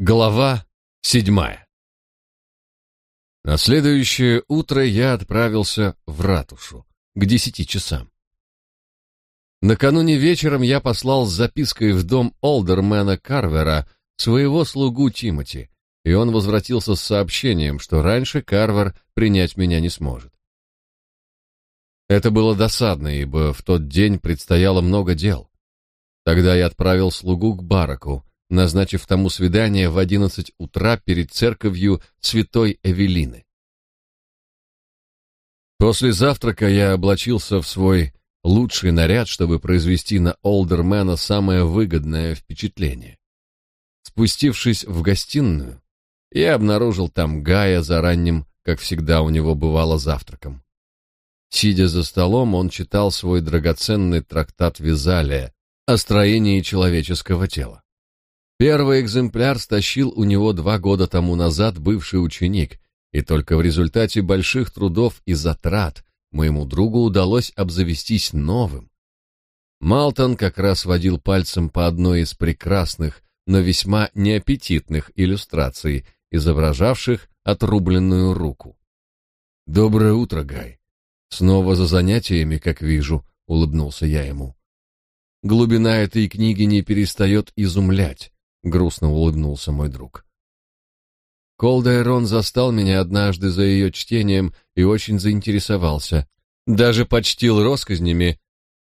Глава седьмая На следующее утро я отправился в ратушу к десяти часам. Накануне вечером я послал с запиской в дом олдермена Карвера своего слугу Тимоти, и он возвратился с сообщением, что раньше Карвер принять меня не сможет. Это было досадно, ибо в тот день предстояло много дел. Тогда я отправил слугу к бараку, назначив тому свидание в одиннадцать утра перед церковью Святой Эвелины. После завтрака я облачился в свой лучший наряд, чтобы произвести на Олдермена самое выгодное впечатление. Спустившись в гостиную, я обнаружил там Гая за ранним, как всегда у него бывало, завтраком. Сидя за столом, он читал свой драгоценный трактат Визалия о строении человеческого тела. Первый экземпляр стащил у него два года тому назад бывший ученик, и только в результате больших трудов и затрат моему другу удалось обзавестись новым. Малтон как раз водил пальцем по одной из прекрасных, но весьма неаппетитных иллюстраций, изображавших отрубленную руку. «Доброе утро, Гай. Снова за занятиями, как вижу», — улыбнулся я ему. Глубина этой книги не перестает изумлять грустно улыбнулся мой друг. Колдайрон застал меня однажды за ее чтением и очень заинтересовался. Даже почтил россказнями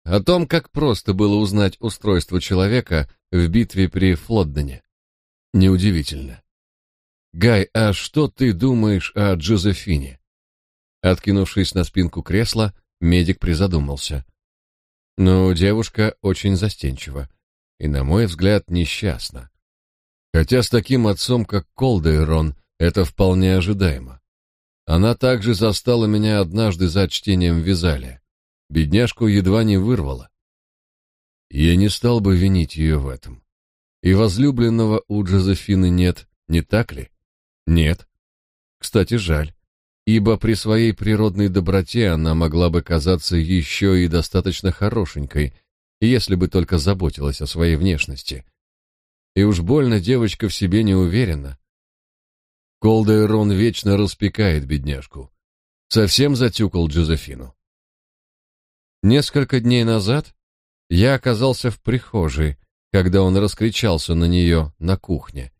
о том, как просто было узнать устройство человека в битве при Флоддене. Неудивительно. Гай, а что ты думаешь о Джозефине? Откинувшись на спинку кресла, медик призадумался. Ну, девушка очень застенчива и, на мой взгляд, несчастна. Хотя с таким отцом, как Колдейрон, это вполне ожидаемо. Она также застала меня однажды за чтением Визалия. Бедняжку едва не вырвала. Я не стал бы винить ее в этом. И возлюбленного у Джозефины нет, не так ли? Нет. Кстати, жаль, ибо при своей природной доброте она могла бы казаться еще и достаточно хорошенькой, если бы только заботилась о своей внешности. И уж больно девочка в себе не уверена. Колдейрон вечно распекает бедняжку. Совсем затюкал Джозефину. Несколько дней назад я оказался в прихожей, когда он раскричался на нее на кухне.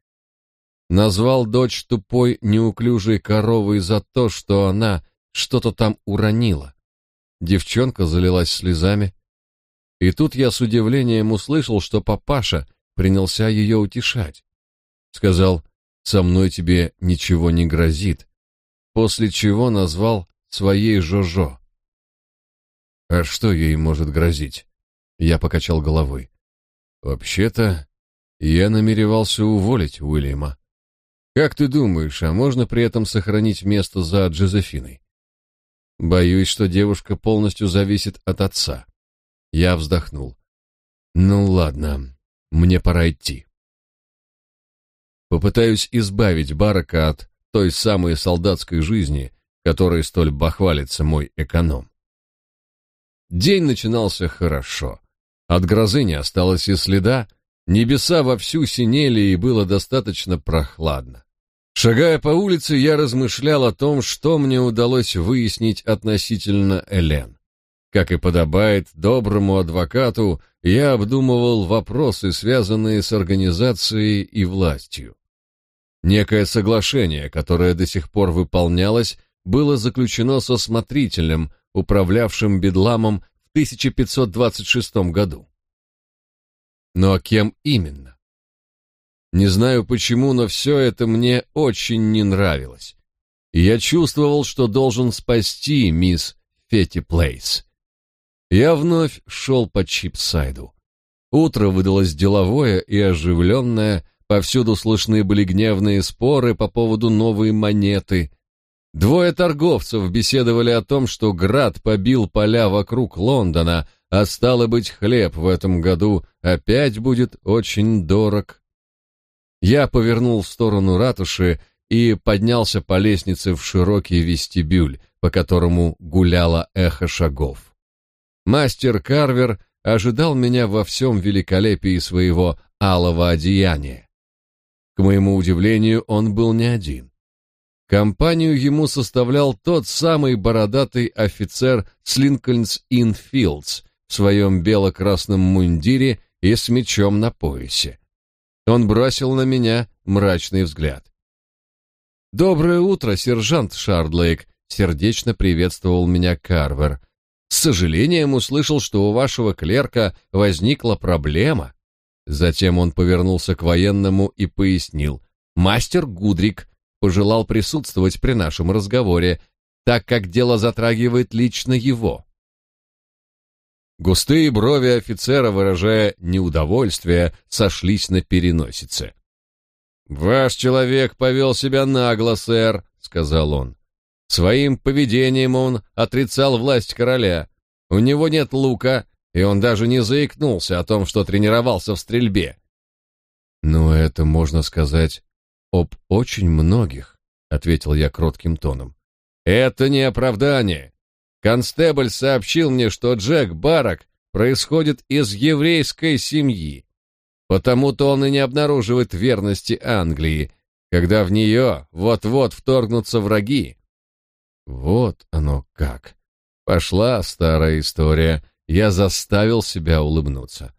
Назвал дочь тупой, неуклюжей коровой за то, что она что-то там уронила. Девчонка залилась слезами. И тут я с удивлением услышал, что папаша принялся ее утешать. Сказал, со мной тебе ничего не грозит, после чего назвал своей Жожо. А что ей может грозить? Я покачал головой. Вообще-то, я намеревался уволить Уильяма. Как ты думаешь, а можно при этом сохранить место за Джозефиной? Боюсь, что девушка полностью зависит от отца. Я вздохнул. Ну ладно, мне пора идти. Попытаюсь избавить Барака от той самой солдатской жизни, которой столь бахвалится мой эконом. День начинался хорошо. От грозы не осталось и следа, небеса вовсю синели и было достаточно прохладно. Шагая по улице, я размышлял о том, что мне удалось выяснить относительно Элен. Как и подобает доброму адвокату, я обдумывал вопросы, связанные с организацией и властью. Некое соглашение, которое до сих пор выполнялось, было заключено со смотрителем, управлявшим Бедламом в 1526 году. Но кем именно? Не знаю почему, но все это мне очень не нравилось. И я чувствовал, что должен спасти мисс Фетти Плейс. Я вновь шел по Чипсайду. Утро выдалось деловое и оживленное, повсюду слышны были гневные споры по поводу новой монеты. Двое торговцев беседовали о том, что град побил поля вокруг Лондона, а стало быть, хлеб в этом году опять будет очень дорог. Я повернул в сторону ратуши и поднялся по лестнице в широкий вестибюль, по которому гуляло эхо шагов. Мастер Карвер ожидал меня во всем великолепии своего алого одеяния. К моему удивлению, он был не один. Компанию ему составлял тот самый бородатый офицер с Линкольнс-Ин Филдс в своем бело-красном мундире и с мечом на поясе. Он бросил на меня мрачный взгляд. «Доброе утро, сержант Шардлейк», — сердечно приветствовал меня Карвер. «С сожалением услышал, что у вашего клерка возникла проблема». Затем он повернулся к военному и пояснил. «Мастер Гудрик пожелал присутствовать при нашем разговоре, так как дело затрагивает лично его». Густые брови офицера, выражая неудовольствие, сошлись на переносице. «Ваш человек повел себя нагло, сэр», — сказал он. «Своим поведением он отрицал власть короля. У него нет лука, и он даже не заикнулся о том, что тренировался в стрельбе». «Ну, это можно сказать об очень многих», — ответил я кротким тоном. «Это не оправдание. Констебль сообщил мне, что Джек Барак происходит из еврейской семьи. Потому-то он и не обнаруживает верности Англии, когда в нее вот-вот вторгнутся враги. Вот оно как. Пошла старая история. Я заставил себя улыбнуться.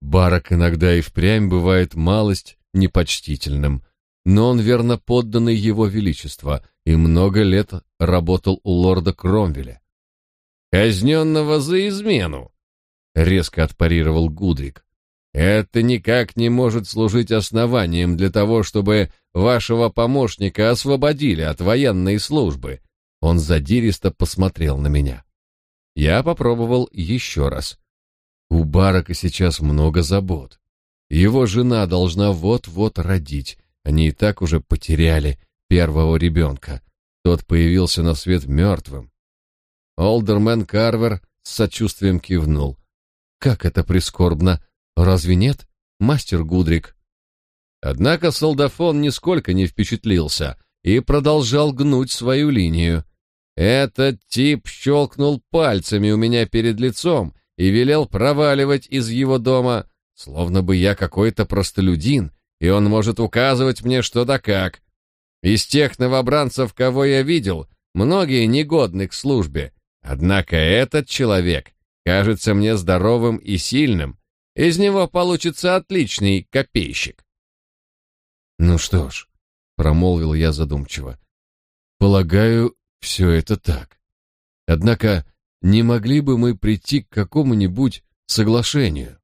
Барак иногда и впрямь бывает малость непочтительным, но он верно подданный его величества и много лет работал у лорда Кромвеля. «Казненного за измену!» — резко отпарировал Гудрик. Это никак не может служить основанием для того, чтобы вашего помощника освободили от военной службы. Он задиристо посмотрел на меня. Я попробовал еще раз. У Барака сейчас много забот. Его жена должна вот-вот родить. Они и так уже потеряли первого ребенка. Тот появился на свет мертвым. Олдермен Карвер с сочувствием кивнул. Как это прискорбно Разве нет, мастер Гудрик? Однако солдафон нисколько не впечатлился и продолжал гнуть свою линию. Этот тип щелкнул пальцами у меня перед лицом и велел проваливать из его дома, словно бы я какой-то простолюдин, и он может указывать мне что да как. Из тех новобранцев, кого я видел, многие негодны к службе, однако этот человек кажется мне здоровым и сильным, из него получится отличный копейщик. Ну что ж, промолвил я задумчиво. Полагаю, все это так. Однако не могли бы мы прийти к какому-нибудь соглашению?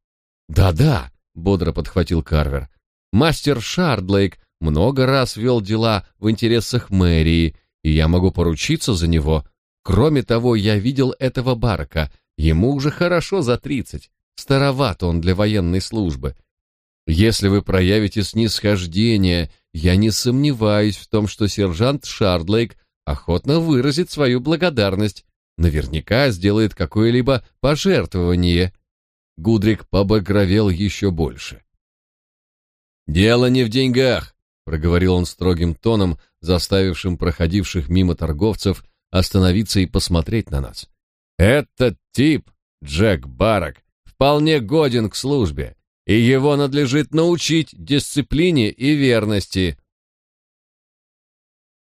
Да-да, бодро подхватил Карвер. Мастер Шардлейк много раз вел дела в интересах мэрии, и я могу поручиться за него. Кроме того, я видел этого барка. Ему уже хорошо за тридцать. Староват он для военной службы. Если вы проявите снисхождение, я не сомневаюсь в том, что сержант Шардлейк охотно выразит свою благодарность, наверняка сделает какое-либо пожертвование. Гудрик побагровел еще больше. «Дело не в деньгах», — проговорил он строгим тоном, заставившим проходивших мимо торговцев остановиться и посмотреть на нас. «Этот тип, Джек Барак, вполне годен к службе, и его надлежит научить дисциплине и верности.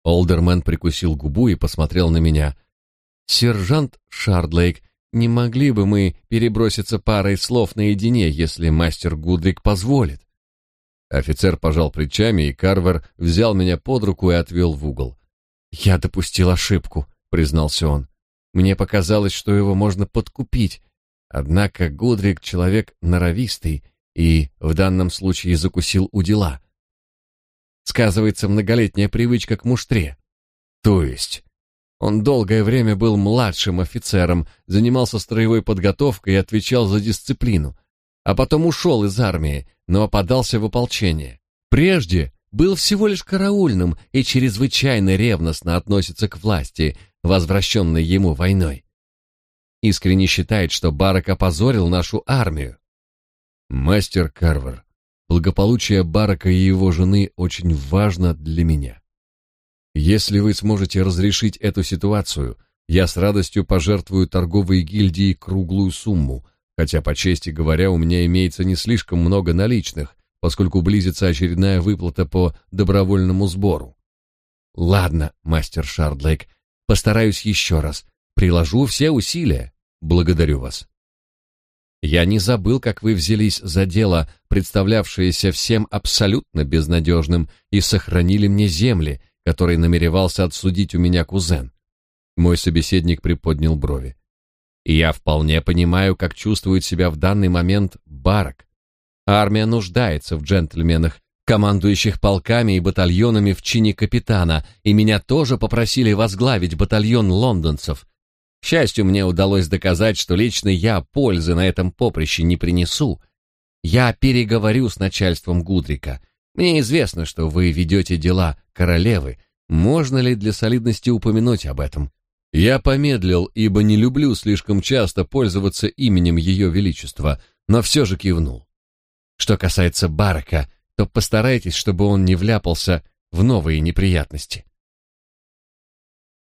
Олдермен прикусил губу и посмотрел на меня. «Сержант Шардлейк, не могли бы мы переброситься парой слов наедине, если мастер Гудрик позволит?» Офицер пожал плечами, и Карвер взял меня под руку и отвел в угол. «Я допустил ошибку», — признался он. «Мне показалось, что его можно подкупить, Однако Гудрик человек норовистый и в данном случае закусил у дела. Сказывается многолетняя привычка к муштре. То есть он долгое время был младшим офицером, занимался строевой подготовкой и отвечал за дисциплину, а потом ушел из армии, но подался в ополчение. Прежде был всего лишь караульным и чрезвычайно ревностно относится к власти, возвращенной ему войной искренне считает, что Барак опозорил нашу армию. Мастер Карвер, благополучие Барака и его жены очень важно для меня. Если вы сможете разрешить эту ситуацию, я с радостью пожертвую торговой гильдии круглую сумму, хотя, по чести говоря, у меня имеется не слишком много наличных, поскольку близится очередная выплата по добровольному сбору. Ладно, мастер Шардлейк, постараюсь еще раз. Приложу все усилия. Благодарю вас. Я не забыл, как вы взялись за дело, представлявшееся всем абсолютно безнадежным, и сохранили мне земли, которые намеревался отсудить у меня кузен. Мой собеседник приподнял брови. И я вполне понимаю, как чувствует себя в данный момент Барак. Армия нуждается в джентльменах, командующих полками и батальонами в чине капитана, и меня тоже попросили возглавить батальон лондонцев, к счастью, мне удалось доказать, что лично я пользы на этом поприще не принесу. Я переговорю с начальством Гудрика. Мне известно, что вы ведете дела королевы. Можно ли для солидности упомянуть об этом? Я помедлил, ибо не люблю слишком часто пользоваться именем Ее Величества, но все же кивнул. Что касается Барака, то постарайтесь, чтобы он не вляпался в новые неприятности.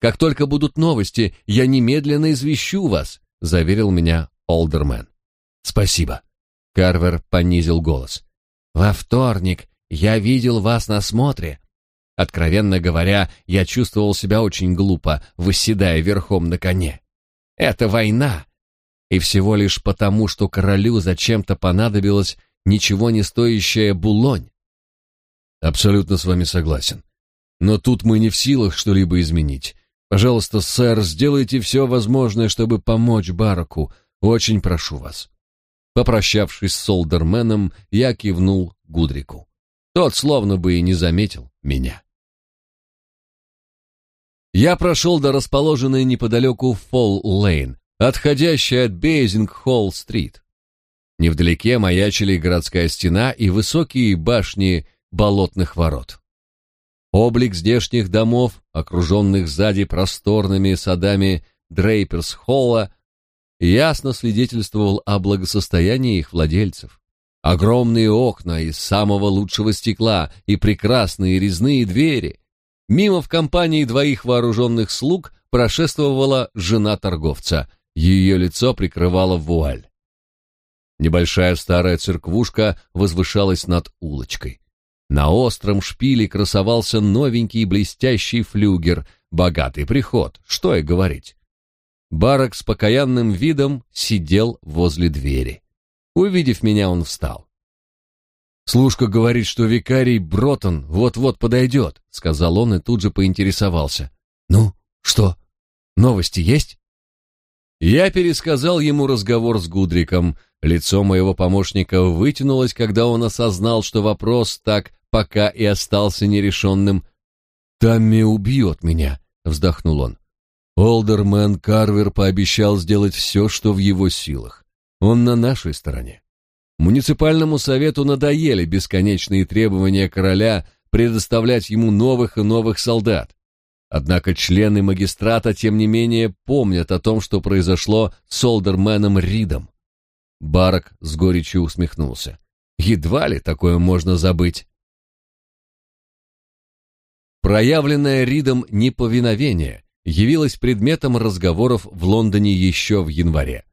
Как только будут новости, я немедленно извещу вас, заверил меня Олдермен. Спасибо. Карвер понизил голос. Во вторник я видел вас на смотре. Откровенно говоря, я чувствовал себя очень глупо, восседая верхом на коне. Это война. И всего лишь потому, что королю зачем-то понадобилось ничего не стоящая булонь. Абсолютно с вами согласен. Но тут мы не в силах что-либо изменить. Пожалуйста, сэр, сделайте все возможное, чтобы помочь Бараку. Очень прошу вас. Попрощавшись с солдерменом, я кивнул Гудрику. Тот словно бы и не заметил меня. Я прошел до расположенной неподалеку Фолл-Лейн, отходящей от Бейзинг-Холл-Стрит. Невдалеке маячили городская стена и высокие башни болотных ворот. Облик здешних домов, окруженных сзади просторными садами Дрейперс-Холла, ясно свидетельствовал о благосостоянии их владельцев. Огромные окна из самого лучшего стекла и прекрасные резные двери. Мимо в компании двоих вооруженных слуг прошествовала жена торговца. Ее лицо прикрывала вуаль. Небольшая старая церквушка возвышалась над улочкой. На остром шпиле красовался новенький блестящий флюгер, богатый приход, что и говорить. Барак с покаянным видом сидел возле двери. Увидев меня, он встал. «Служка говорит, что викарий Бротон вот-вот подойдет», — сказал он и тут же поинтересовался. «Ну, что, новости есть?» Я пересказал ему разговор с Гудриком. Лицо моего помощника вытянулось, когда он осознал, что вопрос так пока и остался нерешенным. «Тамми убьет меня», — вздохнул он. Олдермен Карвер пообещал сделать все, что в его силах. Он на нашей стороне. Муниципальному совету надоели бесконечные требования короля предоставлять ему новых и новых солдат. Однако члены магистрата, тем не менее, помнят о том, что произошло с Олдерменом Ридом. Барак с горечью усмехнулся. Едва ли такое можно забыть. Проявленное Ридом неповиновение явилось предметом разговоров в Лондоне еще в январе.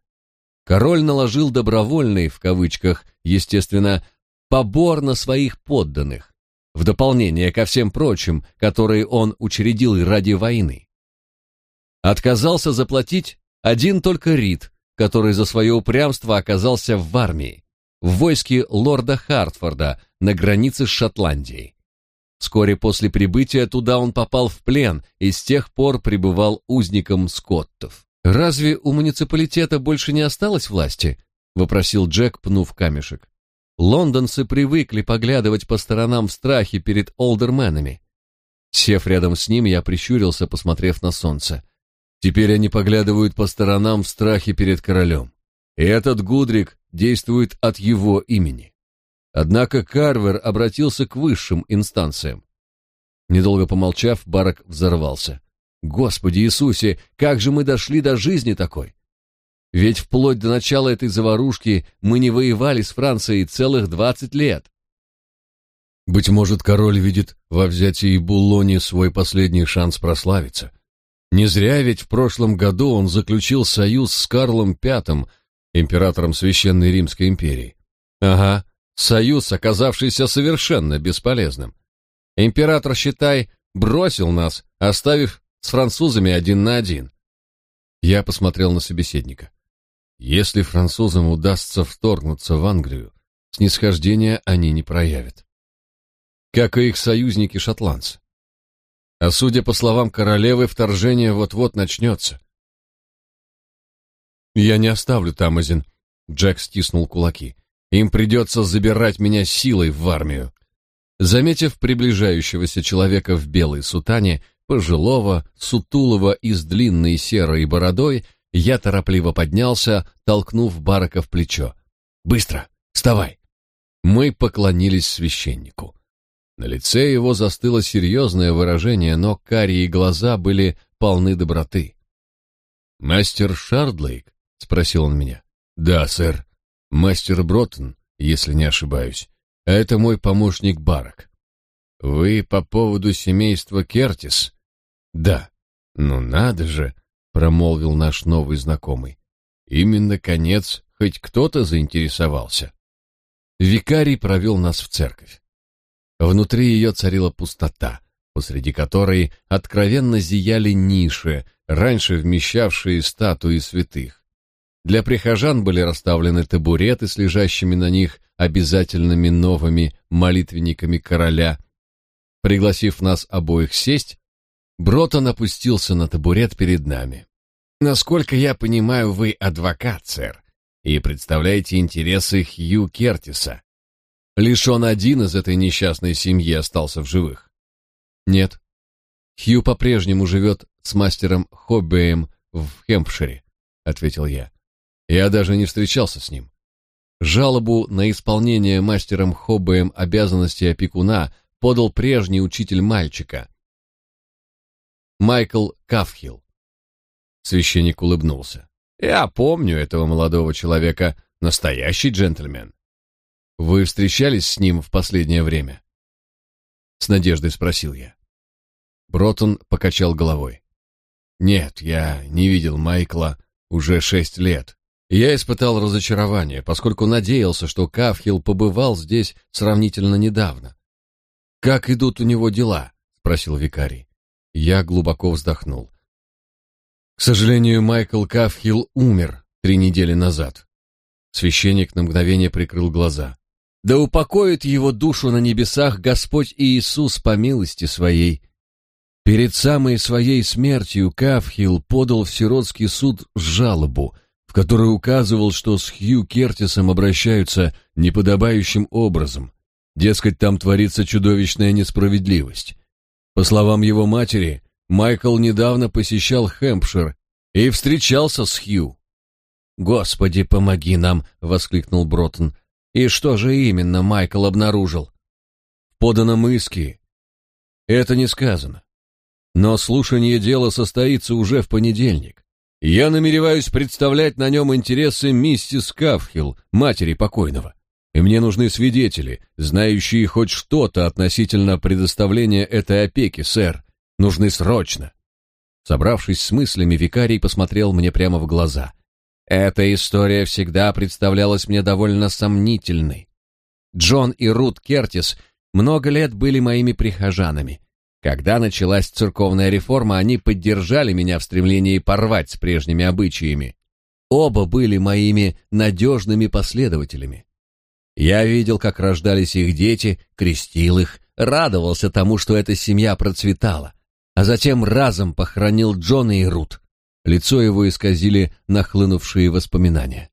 Король наложил добровольный, в кавычках, естественно, побор на своих подданных, в дополнение ко всем прочим, которые он учредил ради войны. Отказался заплатить один только Рид, который за свое упрямство оказался в армии, в войске лорда Хартфорда на границе с Шотландией. Вскоре после прибытия туда он попал в плен и с тех пор пребывал узником скоттов. «Разве у муниципалитета больше не осталось власти?» — вопросил Джек, пнув камешек. Лондонцы привыкли поглядывать по сторонам в страхе перед олдерменами. Сев рядом с ним, я прищурился, посмотрев на солнце. Теперь они поглядывают по сторонам в страхе перед королем. И этот Гудрик действует от его имени. Однако Карвер обратился к высшим инстанциям. Недолго помолчав, Барак взорвался. «Господи Иисусе, как же мы дошли до жизни такой? Ведь вплоть до начала этой заварушки мы не воевали с Францией целых двадцать лет». Быть может, король видит во взятии Буллони свой последний шанс прославиться. Не зря ведь в прошлом году он заключил союз с Карлом V, императором Священной Римской империи. Ага, Союз, оказавшийся совершенно бесполезным. Император, считай, бросил нас, оставив с французами один на один. Я посмотрел на собеседника. Если французам удастся вторгнуться в Англию, снисхождения они не проявят. Как и их союзники-шотландцы. А судя по словам королевы, вторжение вот-вот начнется. «Я не оставлю Тамазин», — Джек стиснул кулаки. «Им придется забирать меня силой в армию». Заметив приближающегося человека в белой сутане, пожилого, сутулого и с длинной серой бородой, я торопливо поднялся, толкнув Барака в плечо. «Быстро! Вставай!» Мы поклонились священнику. На лице его застыло серьезное выражение, но карие глаза были полны доброты. «Мастер Шардлейк?» — спросил он меня. «Да, сэр. Мастер Броттон, если не ошибаюсь. А это мой помощник Барак. Вы по поводу семейства Кертис?» «Да». «Ну надо же!» — промолвил наш новый знакомый. «Именно конец хоть кто-то заинтересовался». Викарий провел нас в церковь. Внутри ее царила пустота, посреди которой откровенно зияли ниши, раньше вмещавшие статуи святых. Для прихожан были расставлены табуреты с лежащими на них обязательными новыми молитвенниками короля. Пригласив нас обоих сесть, Бротон опустился на табурет перед нами. «Насколько я понимаю, вы адвокат, сэр, и представляете интересы Хью Кертиса. Лишь он один из этой несчастной семьи остался в живых». «Нет. Хью по-прежнему живет с мастером Хоббеем в Хемпшире», — ответил я. «Я даже не встречался с ним. Жалобу на исполнение мастером Хоббеем обязанностей опекуна подал прежний учитель мальчика, Майкл Кафхилл. Священник улыбнулся. Я помню этого молодого человека, настоящий джентльмен. Вы встречались с ним в последнее время? С надеждой спросил я. Бротон покачал головой. Нет, я не видел Майкла уже шесть лет. Я испытал разочарование, поскольку надеялся, что Кафхилл побывал здесь сравнительно недавно. Как идут у него дела? спросил викарий. Я глубоко вздохнул. К сожалению, Майкл Кафхилл умер три недели назад. Священник на мгновение прикрыл глаза. Да упокоит его душу на небесах Господь Иисус по милости своей. Перед самой своей смертью Кафхилл подал в сиротский суд жалобу, в которой указывал, что с Хью Кертисом обращаются неподобающим образом. Дескать, там творится чудовищная несправедливость. По словам его матери, Майкл недавно посещал Хэмпшир и встречался с Хью. «Господи, помоги нам!» — воскликнул Броттон. «И что же именно Майкл обнаружил?» «В поданном. Это не сказано. Но слушание дела состоится уже в понедельник. Я намереваюсь представлять на нем интересы миссис Кафхилл, матери покойного и мне нужны свидетели, знающие хоть что-то относительно предоставления этой опеки, сэр. Нужны срочно. Собравшись с мыслями, викарий посмотрел мне прямо в глаза. Эта история всегда представлялась мне довольно сомнительной. Джон и Рут Кертис много лет были моими прихожанами. Когда началась церковная реформа, они поддержали меня в стремлении порвать с прежними обычаями. Оба были моими надежными последователями. Я видел, как рождались их дети, крестил их, радовался тому, что эта семья процветала, а затем разом похоронил Джона и Рут. Лицо его исказили нахлынувшие воспоминания.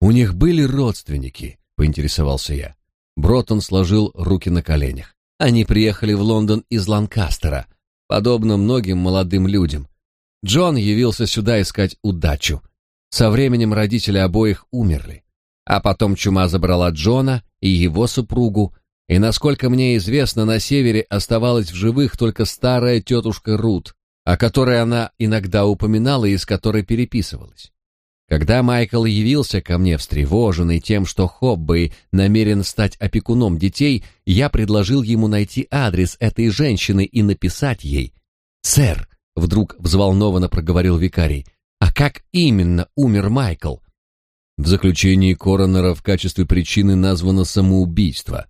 «У них были родственники», — поинтересовался я. Бротон сложил руки на коленях. Они приехали в Лондон из Ланкастера, подобно многим молодым людям. Джон явился сюда искать удачу. Со временем родители обоих умерли. А потом чума забрала Джона и его супругу, и, насколько мне известно, на севере оставалась в живых только старая тетушка Рут, о которой она иногда упоминала и с которой переписывалась. Когда Майкл явился ко мне встревоженный тем, что Хоббей намерен стать опекуном детей, я предложил ему найти адрес этой женщины и написать ей. «Сэр», — вдруг взволнованно проговорил викарий, — «а как именно умер Майкл?» В заключении коронера в качестве причины названо самоубийство.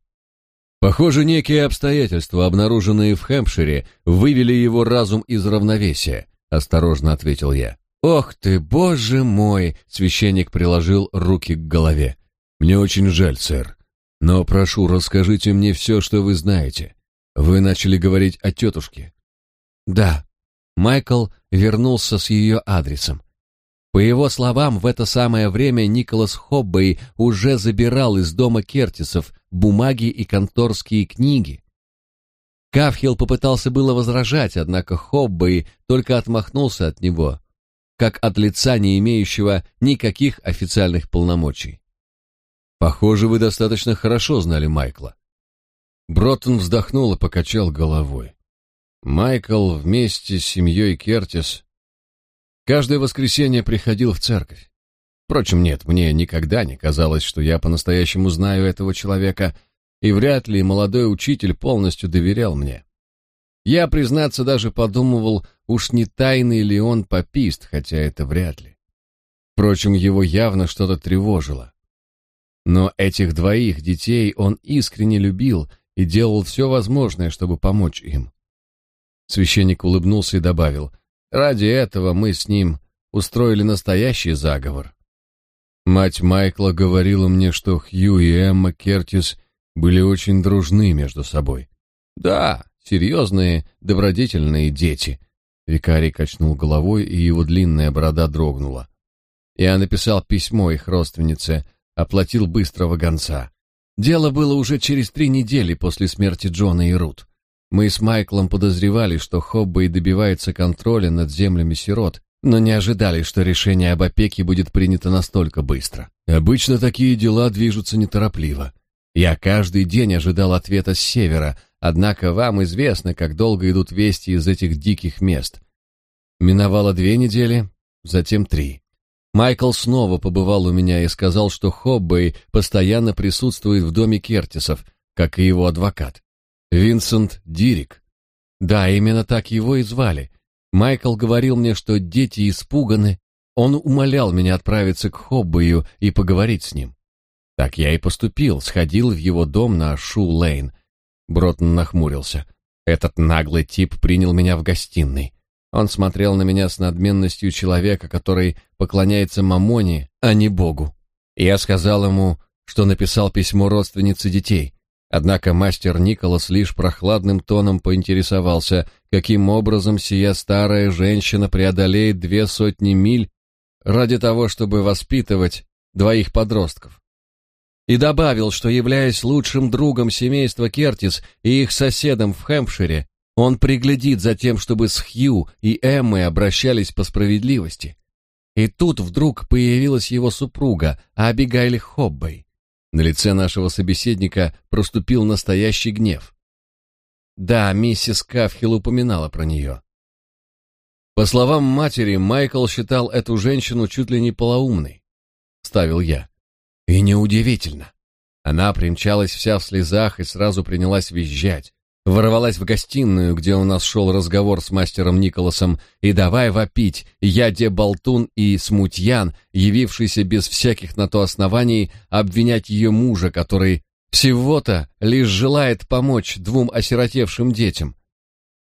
Похоже, некие обстоятельства, обнаруженные в Хэмпшире, вывели его разум из равновесия, осторожно ответил я. Ох ты, боже мой, священник приложил руки к голове. Мне очень жаль, сэр, но прошу, расскажите мне все, что вы знаете. Вы начали говорить о тетушке. Да. Майкл вернулся с ее адресом. По его словам, в это самое время Николас Хоббей уже забирал из дома Кертисов бумаги и конторские книги. Кавхилл попытался было возражать, однако Хоббей только отмахнулся от него, как от лица, не имеющего никаких официальных полномочий. «Похоже, вы достаточно хорошо знали Майкла». Броттон вздохнул и покачал головой. Майкл вместе с семьей Кертис каждое воскресенье приходил в церковь. Впрочем, нет, мне никогда не казалось, что я по-настоящему знаю этого человека, и вряд ли молодой учитель полностью доверял мне. Я, признаться, даже подумывал, уж не тайный ли он попист, хотя это вряд ли. Впрочем, его явно что-то тревожило. Но этих двоих детей он искренне любил и делал все возможное, чтобы помочь им. Священник улыбнулся и добавил, «Ради этого мы с ним устроили настоящий заговор. Мать Майкла говорила мне, что Хью и Эмма Кертис были очень дружны между собой. Да, серьезные, добродетельные дети. Викарий качнул головой, и его длинная борода дрогнула. Я написал письмо их родственнице, оплатил быстрого гонца. Дело было уже через три недели после смерти Джона и Рут. Мы с Майклом подозревали, что Хоббей добивается контроля над землями сирот, но не ожидали, что решение об опеке будет принято настолько быстро. Обычно такие дела движутся неторопливо. Я каждый день ожидал ответа с севера, однако вам известно, как долго идут вести из этих диких мест. Миновало две недели, затем три. Майкл снова побывал у меня и сказал, что Хоббей постоянно присутствует в доме Кертисов, как и его адвокат. Винсент Дирик. Да, именно так его и звали. Майкл говорил мне, что дети испуганы. Он умолял меня отправиться к Хоббою и поговорить с ним. Так я и поступил, сходил в его дом на Шу-Лейн. Бротон нахмурился. Этот наглый тип принял меня в гостиной. Он смотрел на меня с надменностью человека, который поклоняется мамоне, а не Богу. Я сказал ему, что написал письмо родственнице детей. Однако мастер Николас лишь прохладным тоном поинтересовался, каким образом сия старая женщина преодолеет две сотни миль ради того, чтобы воспитывать двоих подростков. И добавил, что, являясь лучшим другом семейства Кертис и их соседом в Хэмпшире, он приглядит за тем, чтобы с Хью и Эммой обращались по справедливости. И тут вдруг появилась его супруга, Абигайль Хоббей. На лице нашего собеседника проступил настоящий гнев. Да, миссис Кафхилл упоминала про нее. По словам матери, Майкл считал эту женщину чуть ли не полоумной. Ставил я. И неудивительно. Она примчалась вся в слезах и сразу принялась визжать ворвалась в гостиную, где у нас шел разговор с мастером Николасом, и давай вопить, я де болтун и смутьян, явившийся без всяких на то оснований обвинять ее мужа, который всего-то лишь желает помочь двум осиротевшим детям.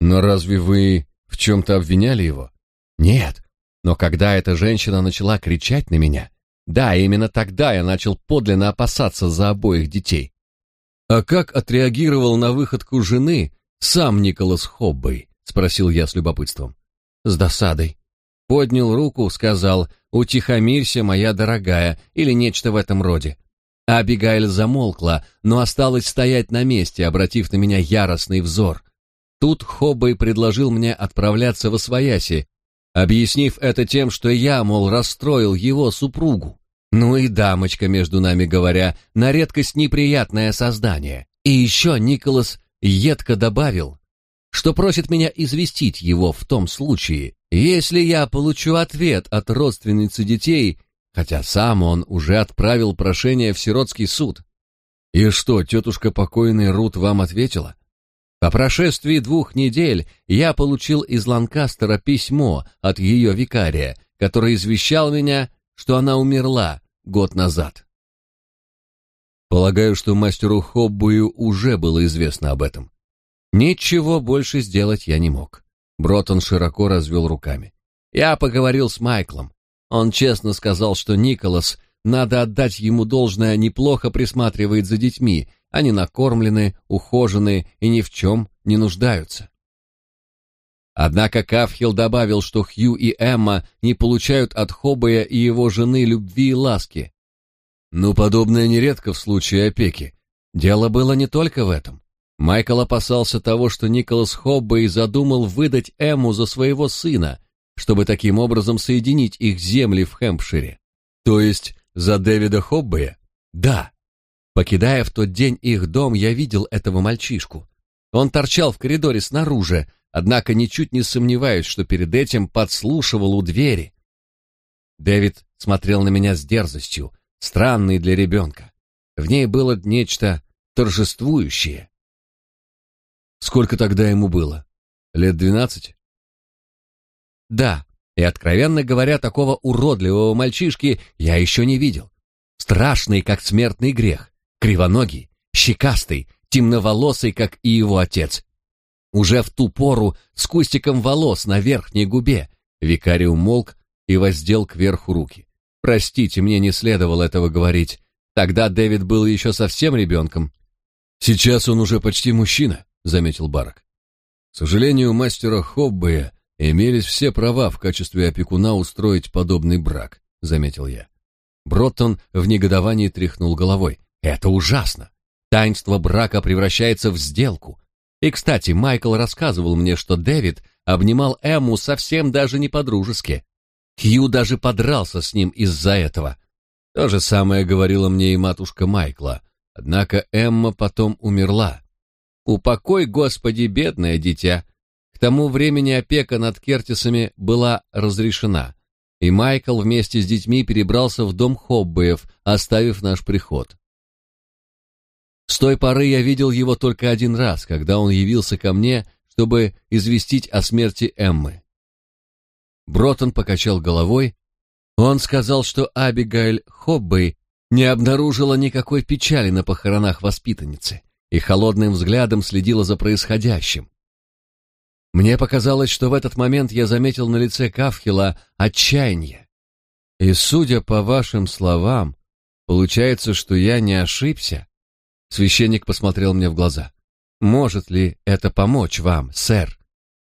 Но разве вы в чем-то обвиняли его? Нет. Но когда эта женщина начала кричать на меня, да, именно тогда я начал подлинно опасаться за обоих детей. «А как отреагировал на выходку жены сам Николас Хоббей?» — спросил я с любопытством. «С досадой». Поднял руку, сказал «Утихомирься, моя дорогая» или нечто в этом роде. Абигайль замолкла, но осталась стоять на месте, обратив на меня яростный взор. Тут Хоббей предложил мне отправляться во свояси, объяснив это тем, что я, мол, расстроил его супругу. Ну и дамочка, между нами говоря, на редкость неприятное создание. И еще Николас едко добавил, что просит меня известить его в том случае, если я получу ответ от родственницы детей, хотя сам он уже отправил прошение в сиротский суд. И что, тетушка покойной Рут вам ответила? По прошествии двух недель я получил из Ланкастера письмо от ее викария, который извещал меня, что она умерла, год назад. Полагаю, что мастеру Хоббую уже было известно об этом. Ничего больше сделать я не мог. Бротон широко развел руками. Я поговорил с Майклом. Он честно сказал, что Николас, надо отдать ему должное, неплохо присматривает за детьми, они накормлены, ухожены и ни в чем не нуждаются. Однако Кафхил добавил, что Хью и Эмма не получают от Хоббея и его жены любви и ласки. Ну, подобное нередко в случае опеки. Дело было не только в этом. Майкл опасался того, что Николас Хоббей задумал выдать Эмму за своего сына, чтобы таким образом соединить их земли в Хэмпшире. То есть за Дэвида Хоббея? Да. Покидая в тот день их дом, я видел этого мальчишку. Он торчал в коридоре снаружи, однако ничуть не сомневаюсь, что перед этим подслушивал у двери. Дэвид смотрел на меня с дерзостью, странной для ребенка. В ней было нечто торжествующее. Сколько тогда ему было? Лет двенадцать? Да, и, откровенно говоря, такого уродливого мальчишки я еще не видел. Страшный, как смертный грех, кривоногий, щекастый, темноволосый, как и его отец, уже в ту пору с кустиком волос на верхней губе. Викарий умолк и воздел кверху руки. Простите, мне не следовало этого говорить. Тогда Дэвид был еще совсем ребенком. Сейчас он уже почти мужчина, заметил Барак. К сожалению, у мастера Хоббея имелись все права в качестве опекуна устроить подобный брак, заметил я. Броттон в негодовании тряхнул головой. Это ужасно. Таинство брака превращается в сделку, и, кстати, Майкл рассказывал мне, что Дэвид обнимал Эмму совсем даже не по-дружески. Хью даже подрался с ним из-за этого. То же самое говорила мне и матушка Майкла. Однако Эмма потом умерла. Упокой, Господи, бедное дитя. Тому времени опека над Кертисами была разрешена, и Майкл вместе с детьми перебрался в дом Хоббеев, оставив наш приход. С той поры я видел его только один раз, когда он явился ко мне, чтобы известить о смерти Эммы. Бротон покачал головой. Он сказал, что Абигайль Хоббей не обнаружила никакой печали на похоронах воспитанницы и холодным взглядом следила за происходящим. Мне показалось, что в этот момент я заметил на лице Кавхила отчаяние. И, судя по вашим словам, получается, что я не ошибся, Священник посмотрел мне в глаза. «Может ли это помочь вам, сэр?»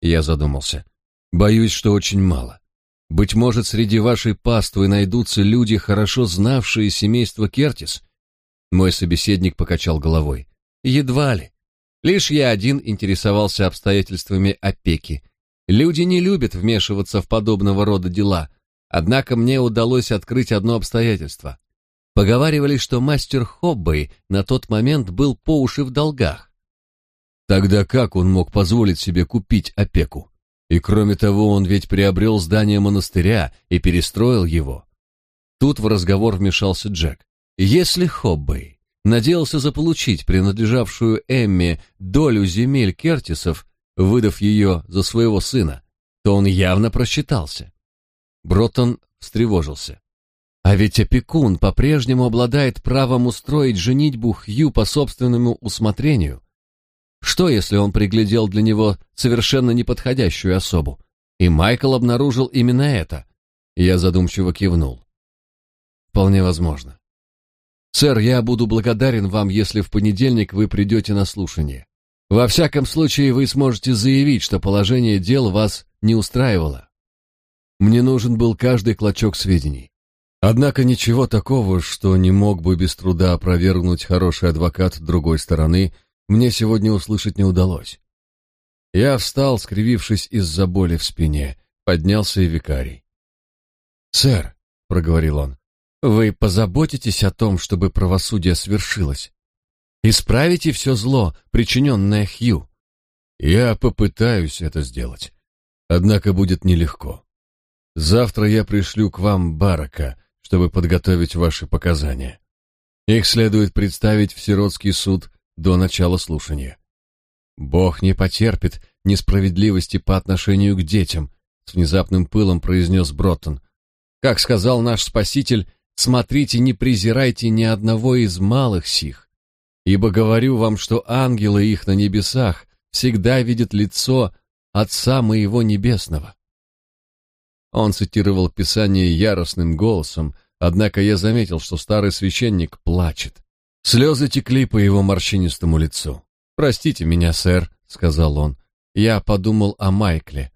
Я задумался. «Боюсь, что очень мало. Быть может, среди вашей паствы найдутся люди, хорошо знавшие семейство Кертис?» Мой собеседник покачал головой. «Едва ли. Лишь я один интересовался обстоятельствами опеки. Люди не любят вмешиваться в подобного рода дела, однако мне удалось открыть одно обстоятельство. Поговаривали, что мастер Хоббей на тот момент был по уши в долгах. Тогда как он мог позволить себе купить опеку? И кроме того, он ведь приобрел здание монастыря и перестроил его. Тут в разговор вмешался Джек. Если Хоббей надеялся заполучить принадлежавшую Эмме долю земель Кертисов, выдав ее за своего сына, то он явно просчитался. Бротон встревожился. А ведь опекун по-прежнему обладает правом устроить женитьбу Хью по собственному усмотрению. Что, если он приглядел для него совершенно неподходящую особу? И Майкл обнаружил именно это. Я задумчиво кивнул. Вполне возможно. Сэр, я буду благодарен вам, если в понедельник вы придете на слушание. Во всяком случае, вы сможете заявить, что положение дел вас не устраивало. Мне нужен был каждый клочок сведений. Однако ничего такого, что не мог бы без труда опровергнуть хороший адвокат другой стороны, мне сегодня услышать не удалось. Я встал, скривившись из-за боли в спине, поднялся и викарий. «Сэр», — проговорил он, — «вы позаботитесь о том, чтобы правосудие свершилось? Исправите все зло, причиненное Хью?» «Я попытаюсь это сделать, однако будет нелегко. Завтра я пришлю к вам Барака, чтобы подготовить ваши показания. Их следует представить в сиротский суд до начала слушания. Бог не потерпит несправедливости по отношению к детям, с внезапным пылом произнес Броттон. Как сказал наш Спаситель, смотрите, не презирайте ни одного из малых сих. Ибо говорю вам, что ангелы их на небесах всегда видят лицо Отца моего Небесного. Он цитировал Писание яростным голосом, однако я заметил, что старый священник плачет. Слезы текли по его морщинистому лицу. «Простите меня, сэр», — сказал он, — «я подумал о Майкле.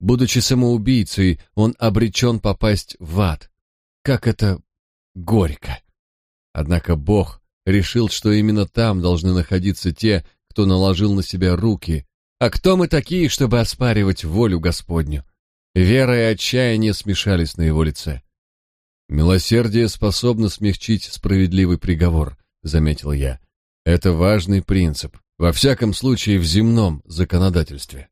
Будучи самоубийцей, он обречен попасть в ад. Как это горько!» Однако Бог решил, что именно там должны находиться те, кто наложил на себя руки. А кто мы такие, чтобы оспаривать волю Господню? Вера и отчаяние смешались на его лице. Милосердие способно смягчить справедливый приговор, заметил я. Это важный принцип, во всяком случае в земном законодательстве.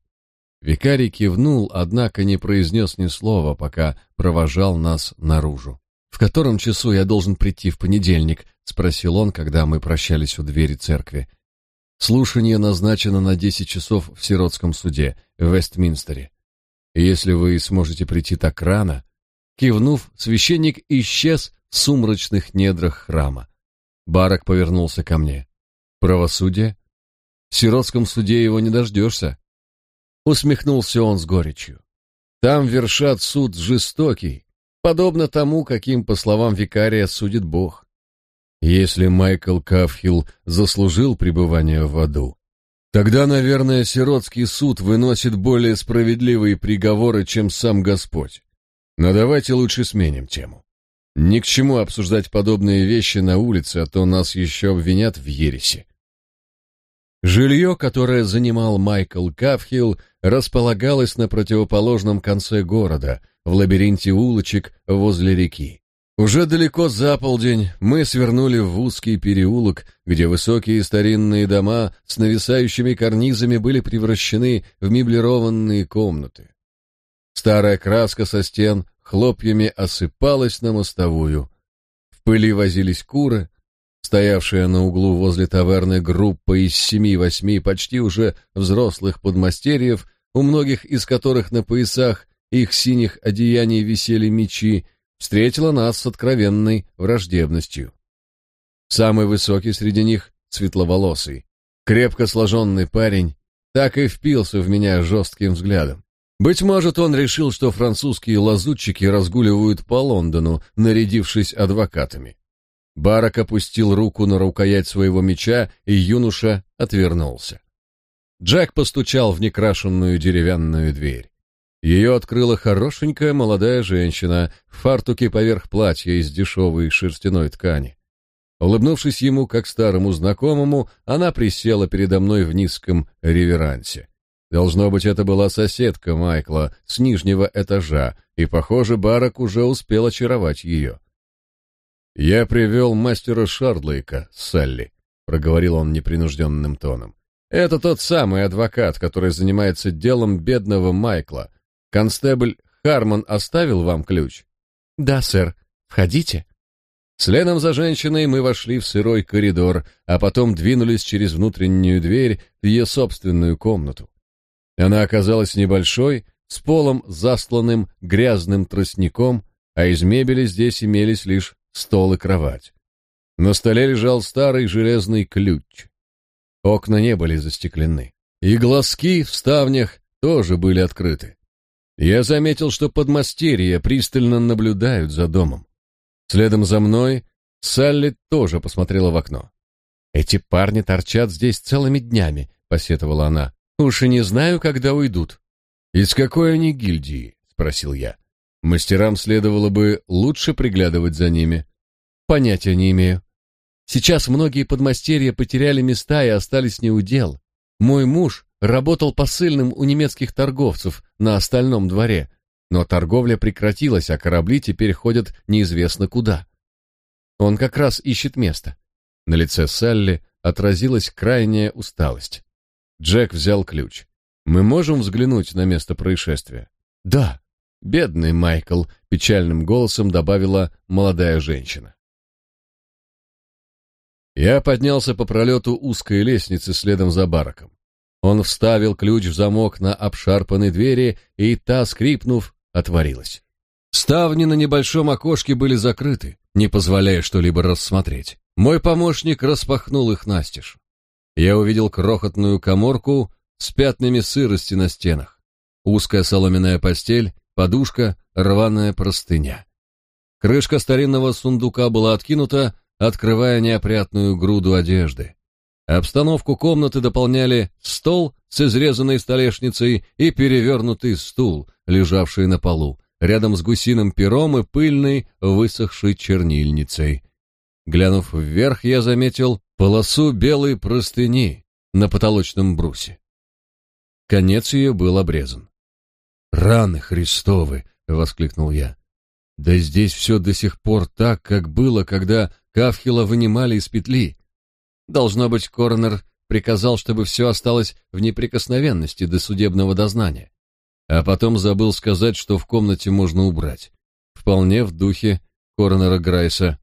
Викарий кивнул, однако не произнес ни слова, пока провожал нас наружу. В котором часу я должен прийти в понедельник? спросил он, когда мы прощались у двери церкви. Слушание назначено на десять часов в сиротском суде в Вестминстере. Если вы сможете прийти так рано, кивнув, священник исчез в сумрачных недрах храма. Барак повернулся ко мне. Правосудие? В сиротском суде его не дождешься. Усмехнулся он с горечью. Там вершат суд жестокий, подобно тому, каким, по словам викария, судит Бог. Если Майкл Кафхилл заслужил пребывание в аду, тогда, наверное, сиротский суд выносит более справедливые приговоры, чем сам Господь. Но давайте лучше сменим тему. Ни к чему обсуждать подобные вещи на улице, а то нас еще обвинят в ереси. Жилье, которое занимал Майкл Кафхилл, располагалось на противоположном конце города, в лабиринте улочек возле реки. Уже далеко за полдень мы свернули в узкий переулок, где высокие старинные дома с нависающими карнизами были превращены в меблированные комнаты. Старая краска со стен хлопьями осыпалась на мостовую. В пыли возились куры, стоявшая на углу возле таверны группа из семи-восьми почти уже взрослых подмастерьев, у многих из которых на поясах их синих одеяний висели мечи, встретила нас с откровенной враждебностью. Самый высокий среди них, светловолосый, крепко сложенный парень, так и впился в меня жестким взглядом. Быть может, он решил, что французские лазутчики разгуливают по Лондону, нарядившись адвокатами. Барак опустил руку на рукоять своего меча, и юноша отвернулся. Джек постучал в некрашенную деревянную дверь. Ее открыла хорошенькая молодая женщина в фартуке поверх платья из дешевой шерстяной ткани. Улыбнувшись ему, как старому знакомому, она присела передо мной в низком реверансе. Должно быть, это была соседка Майкла с нижнего этажа, и, похоже, Барак уже успел очаровать ее. «Я привел мастера Шардлейка, Салли», — проговорил он непринужденным тоном. «Это тот самый адвокат, который занимается делом бедного Майкла, Констебль Хармон оставил вам ключ? Да, сэр. Входите. Следом за женщиной мы вошли в сырой коридор, а потом двинулись через внутреннюю дверь в ее собственную комнату. Она оказалась небольшой, с полом застланным грязным тростником, а из мебели здесь имелись лишь стол и кровать. На столе лежал старый железный ключ. Окна не были застеклены. И глазки в ставнях тоже были открыты. Я заметил, что подмастерья пристально наблюдают за домом. Следом за мной Салли тоже посмотрела в окно. «Эти парни торчат здесь целыми днями», — посетовала она. «Уж и не знаю, когда уйдут». «Из какой они гильдии?» — спросил я. «Мастерам следовало бы лучше приглядывать за ними». «Понятия не имею. Сейчас многие подмастерья потеряли места и остались неудел. Мой муж работал посыльным у немецких торговцев на остальном дворе, но торговля прекратилась, а корабли теперь ходят неизвестно куда. Он как раз ищет место. На лице Салли отразилась крайняя усталость. Джек взял ключ. Мы можем взглянуть на место происшествия? Да. Бедный Майкл, печальным голосом добавила молодая женщина. Я поднялся по пролету узкой лестницы следом за бараком. Он вставил ключ в замок на обшарпанной двери, и та, скрипнув, отворилась. Ставни на небольшом окошке были закрыты. не позволяя что-либо рассмотреть. Мой помощник распахнул их настежь. Я увидел крохотную коморку с пятнами сырости на стенах, узкая соломенная постель, подушка, рваная простыня. Крышка старинного сундука была откинута, открывая неопрятную груду одежды. Обстановку комнаты дополняли стол с изрезанной столешницей и перевернутый стул, лежавший на полу, рядом с гусиным пером и пыльной, высохшей чернильницей. Глянув вверх, я заметил полосу белой простыни на потолочном брусе. Конец ее был обрезан. «Раны Христовы!» — воскликнул я. «Да здесь все до сих пор так, как было, когда Кавхила вынимали из петли. Должно быть, коронер приказал, чтобы все осталось в неприкосновенности до судебного дознания. А потом забыл сказать, что в комнате можно убрать. Вполне в духе коронера Грайса.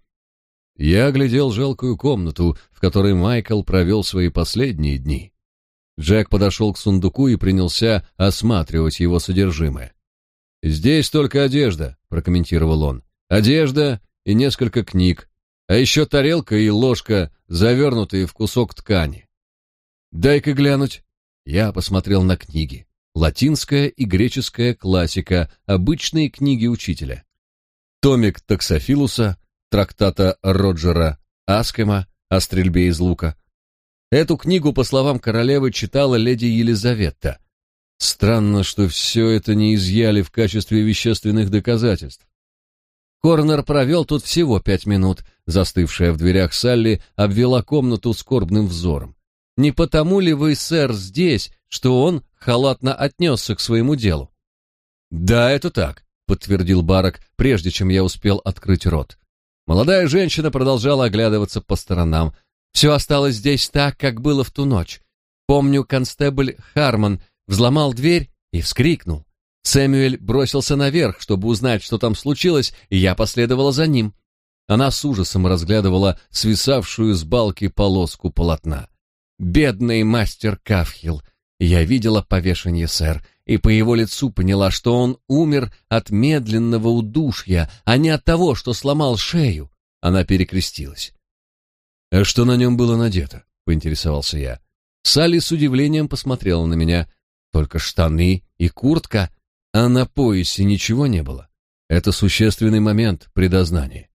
Я оглядел жалкую комнату, в которой Майкл провел свои последние дни. Джек подошел к сундуку и принялся осматривать его содержимое. «Здесь только одежда», — прокомментировал он. «Одежда и несколько книг, а еще тарелка и ложка, завернутые в кусок ткани. Дай-ка глянуть. Я посмотрел на книги. Латинская и греческая классика, обычные книги учителя. Томик Таксофилуса, трактата Роджера Аскема о стрельбе из лука. Эту книгу, по словам королевы, читала леди Елизавета. Странно, что все это не изъяли в качестве вещественных доказательств. Корнер провел тут всего пять минут. Застывшая в дверях Салли обвела комнату скорбным взором. Не потому ли вы, сэр, здесь, что он халатно отнесся к своему делу? Да, это так, подтвердил Барак, прежде чем я успел открыть рот. Молодая женщина продолжала оглядываться по сторонам. Все осталось здесь так, как было в ту ночь. Помню, констебль Харман взломал дверь и вскрикнул. Сэмюэль бросился наверх, чтобы узнать, что там случилось, и я последовала за ним. Она с ужасом разглядывала свисавшую с балки полоску полотна. Бедный мастер Кафхил. Я видела повешение, сэр, и по его лицу поняла, что он умер от медленного удушья, а не от того, что сломал шею. Она перекрестилась. «А что на нем было надето?» — поинтересовался я. Салли с удивлением посмотрела на меня. «Только штаны и куртка, а на поясе ничего не было. Это существенный момент при дознании.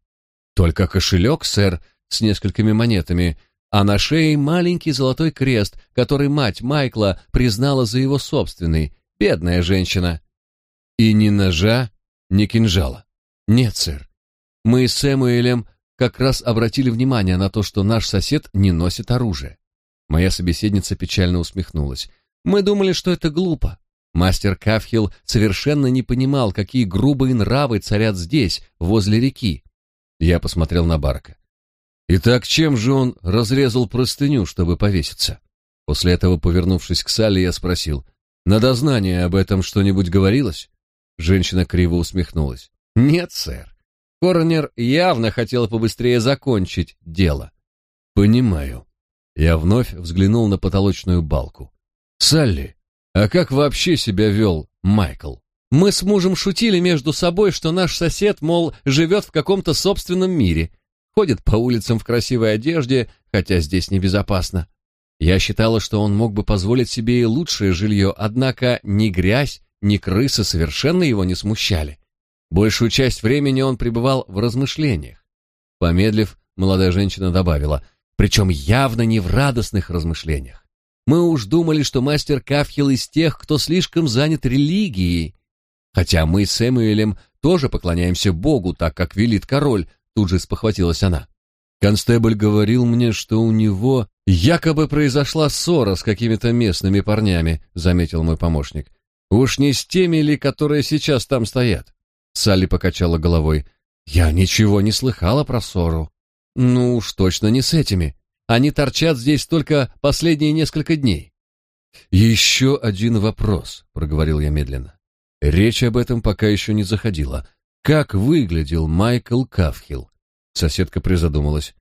Только кошелек, сэр, с несколькими монетами, а на шее маленький золотой крест, который мать Майкла признала за его собственный. Бедная женщина. И ни ножа, ни кинжала. Нет, сэр. Мы с Сэмуэлем как раз обратили внимание на то, что наш сосед не носит оружие. Моя собеседница печально усмехнулась. Мы думали, что это глупо. Мастер Кафхил совершенно не понимал, какие грубые нравы царят здесь, возле реки. Я посмотрел на Барка. Итак, чем же он разрезал простыню, чтобы повеситься? После этого, повернувшись к Салли, я спросил, «На дознание об этом что-нибудь говорилось?» Женщина криво усмехнулась. «Нет, сэр. Коронер явно хотел побыстрее закончить дело». «Понимаю». Я вновь взглянул на потолочную балку. «Салли, а как вообще себя вел Майкл? Мы с мужем шутили между собой, что наш сосед, мол, живет в каком-то собственном мире, ходит по улицам в красивой одежде, хотя здесь небезопасно. Я считала, что он мог бы позволить себе и лучшее жилье, однако ни грязь, ни крысы совершенно его не смущали. Большую часть времени он пребывал в размышлениях. Помедлив, молодая женщина добавила, причем явно не в радостных размышлениях. Мы уж думали, что мастер Кафхил из тех, кто слишком занят религией. Хотя мы с Сэмюэлем тоже поклоняемся Богу, так как велит король, тут же спохватилась она. Констебль говорил мне, что у него якобы произошла ссора с какими-то местными парнями, заметил мой помощник. Уж не с теми ли, которые сейчас там стоят? Салли покачала головой. Я ничего не слыхала про ссору. Ну уж точно не с этими. Они торчат здесь только последние несколько дней. «Еще один вопрос», — проговорил я медленно. Речь об этом пока еще не заходила. Как выглядел Майкл Кафхилл? Соседка призадумалась.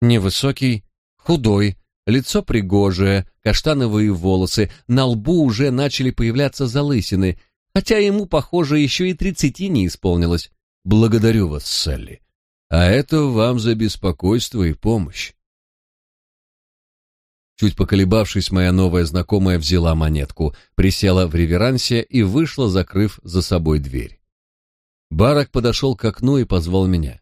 Невысокий, худой, лицо пригожее, каштановые волосы, на лбу уже начали появляться залысины, хотя ему, похоже, еще и тридцати не исполнилось. Благодарю вас, Салли. А это вам за беспокойство и помощь. Чуть поколебавшись, моя новая знакомая взяла монетку, присела в реверансе и вышла, закрыв за собой дверь. Барак подошел к окну и позвал меня.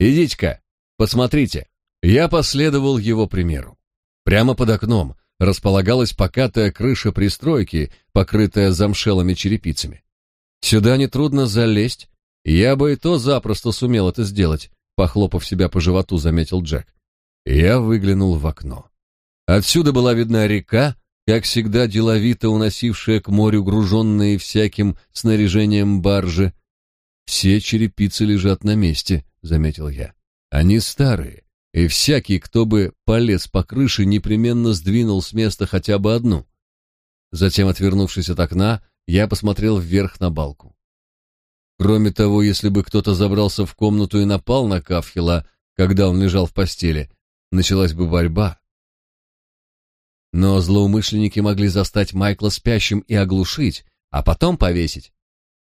«Идите-ка, посмотрите». Я последовал его примеру. Прямо под окном располагалась покатая крыша пристройки, покрытая замшелыми черепицами. Сюда нетрудно залезть, я бы и то запросто сумел это сделать, похлопав себя по животу, заметил Джек. Я выглянул в окно. Отсюда была видна река, как всегда деловито уносившая к морю груженные всяким снаряжением баржи. Все черепицы лежат на месте, заметил я. Они старые, и всякий, кто бы полез по крыше, непременно сдвинул с места хотя бы одну. Затем, отвернувшись от окна, я посмотрел вверх на балку. Кроме того, если бы кто-то забрался в комнату и напал на Кафхила, когда он лежал в постели, началась бы борьба. Но злоумышленники могли застать Майкла спящим и оглушить, а потом повесить.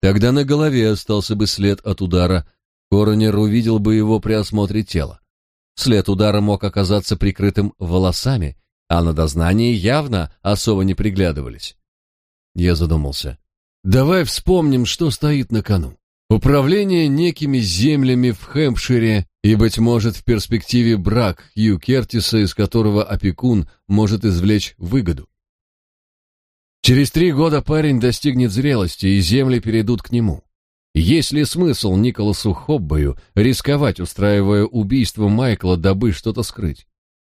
Тогда на голове остался бы след от удара, коронер увидел бы его при осмотре тела. След удара мог оказаться прикрытым волосами, а на дознании явно особо не приглядывались. Я задумался. Давай вспомним, что стоит на кону. Управление некими землями в Хэмпшире и, быть может, в перспективе брак Хью Кертиса, из которого опекун может извлечь выгоду. Через три года парень достигнет зрелости, и земли перейдут к нему. Есть ли смысл Николасу Хоббою рисковать, устраивая убийство Майкла, дабы что-то скрыть?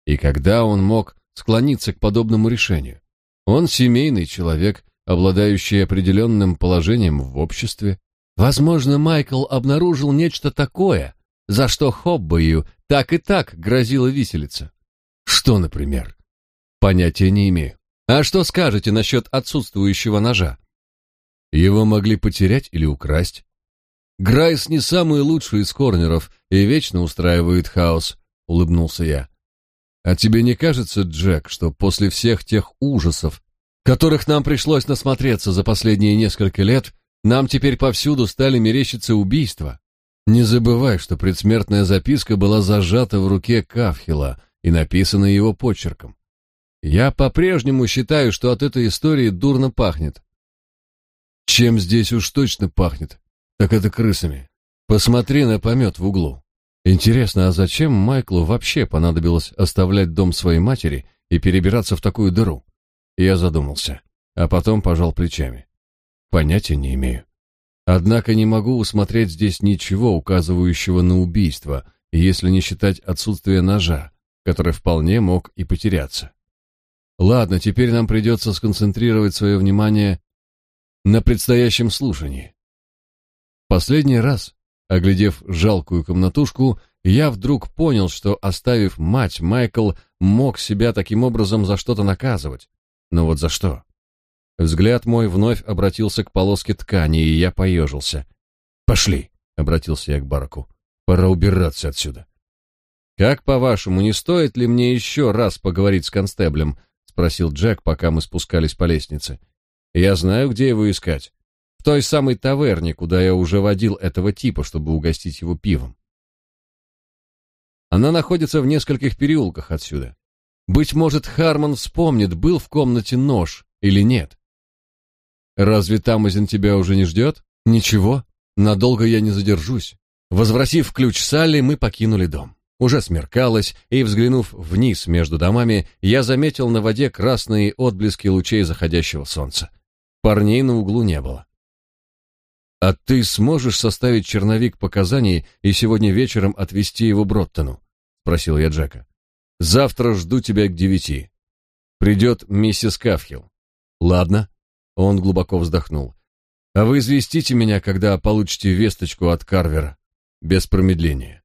И когда он мог склониться к подобному решению? Он семейный человек, обладающий определенным положением в обществе, Возможно, Майкл обнаружил нечто такое, за что Хоббою так и так грозила виселица. Что, например? Понятия не имею. А что скажете насчет отсутствующего ножа? Его могли потерять или украсть. Грайс не самый лучший из корнеров и вечно устраивает хаос, улыбнулся я. А тебе не кажется, Джек, что после всех тех ужасов, которых нам пришлось насмотреться за последние несколько лет, нам теперь повсюду стали мерещиться убийства. Не забывай, что предсмертная записка была зажата в руке Кавхила и написана его почерком. Я по-прежнему считаю, что от этой истории дурно пахнет. Чем здесь уж точно пахнет, так это крысами. Посмотри на помет в углу. Интересно, а зачем Майклу вообще понадобилось оставлять дом своей матери и перебираться в такую дыру? Я задумался, а потом пожал плечами. Понятия не имею. Однако не могу усмотреть здесь ничего, указывающего на убийство, если не считать отсутствие ножа, который вполне мог и потеряться. Ладно, теперь нам придется сконцентрировать свое внимание на предстоящем слушании. Последний раз, оглядев жалкую комнатушку, я вдруг понял, что, оставив мать, Майкл мог себя таким образом за что-то наказывать. Но вот за что? Взгляд мой вновь обратился к полоске ткани, и я поежился. «Пошли!» — обратился я к Бараку. «Пора убираться отсюда». «Как, по-вашему, не стоит ли мне еще раз поговорить с констеблем?» — спросил Джек, пока мы спускались по лестнице. «Я знаю, где его искать. В той самой таверне, куда я уже водил этого типа, чтобы угостить его пивом. Она находится в нескольких переулках отсюда. Быть может, Харман вспомнит, был в комнате нож или нет. Разве Тамазин тебя уже не ждет? Ничего, надолго я не задержусь. Возвратив ключ Салли, мы покинули дом. Уже смеркалось, и, взглянув вниз между домами, я заметил на воде красные отблески лучей заходящего солнца. Парней на углу не было. «А ты сможешь составить черновик показаний и сегодня вечером отвезти его Броттону?» — спросил я Джека. «Завтра жду тебя к девяти. Придет миссис Кафхилл». «Ладно», он глубоко вздохнул. А вы известите меня, когда получите весточку от Карвера, без промедления.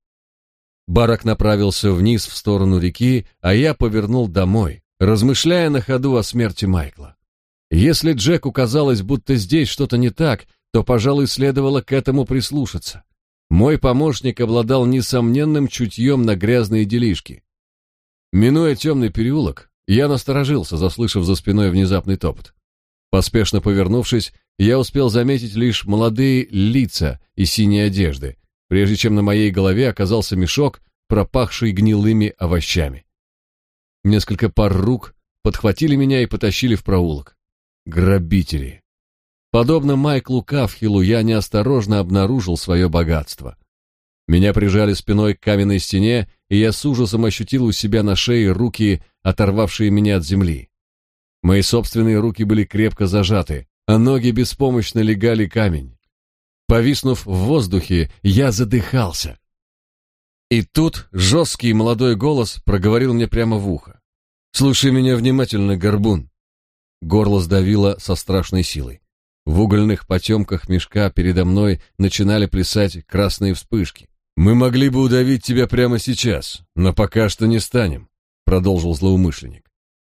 Барак направился вниз в сторону реки, а я повернул домой, размышляя на ходу о смерти Майкла. Если Джеку казалось, будто здесь что-то не так, то, пожалуй, следовало к этому прислушаться. Мой помощник обладал несомненным чутьем на грязные делишки. Минуя темный переулок, я насторожился, заслышав за спиной внезапный топот. Поспешно повернувшись, я успел заметить лишь молодые лица и синие одежды. прежде чем на моей голове оказался мешок, пропахший гнилыми овощами. Несколько пар рук подхватили меня и потащили в проулок. Грабители. Подобно Майклу Кавхилу, я неосторожно обнаружил свое богатство. Меня прижали спиной к каменной стене, и я с ужасом ощутил у себя на шее руки, оторвавшие меня от земли. Мои собственные руки были крепко зажаты, а ноги беспомощно легали камень. Повиснув в воздухе, я задыхался. И тут жесткий молодой голос проговорил мне прямо в ухо. «Слушай меня внимательно, горбун!» Горло сдавило со страшной силой. В угольных потемках мешка передо мной начинали плясать красные вспышки. «Мы могли бы удавить тебя прямо сейчас, но пока что не станем», — продолжил злоумышленник.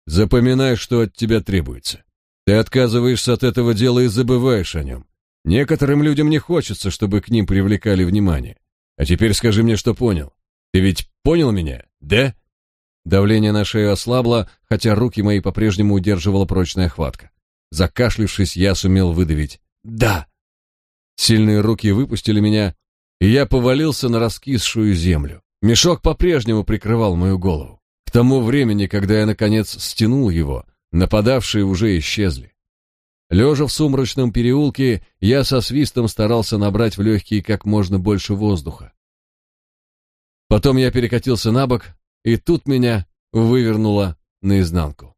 «Запоминай, что от тебя требуется. Ты отказываешься от этого дела и забываешь о нем. Некоторым людям не хочется, чтобы к ним привлекали внимание. А теперь скажи мне, что понял. Ты ведь понял меня, да?» Давление на шею ослабло, хотя руки мои по-прежнему удерживала прочная хватка. Закашлившись, я сумел выдавить «Да». Сильные руки выпустили меня, и я повалился на раскисшую землю. Мешок по-прежнему прикрывал мою голову. К тому времени, когда я, наконец, стянул его, нападавшие уже исчезли. Лежа в сумрачном переулке, я со свистом старался набрать в легкие как можно больше воздуха. Потом я перекатился на бок, и тут меня вывернуло наизнанку.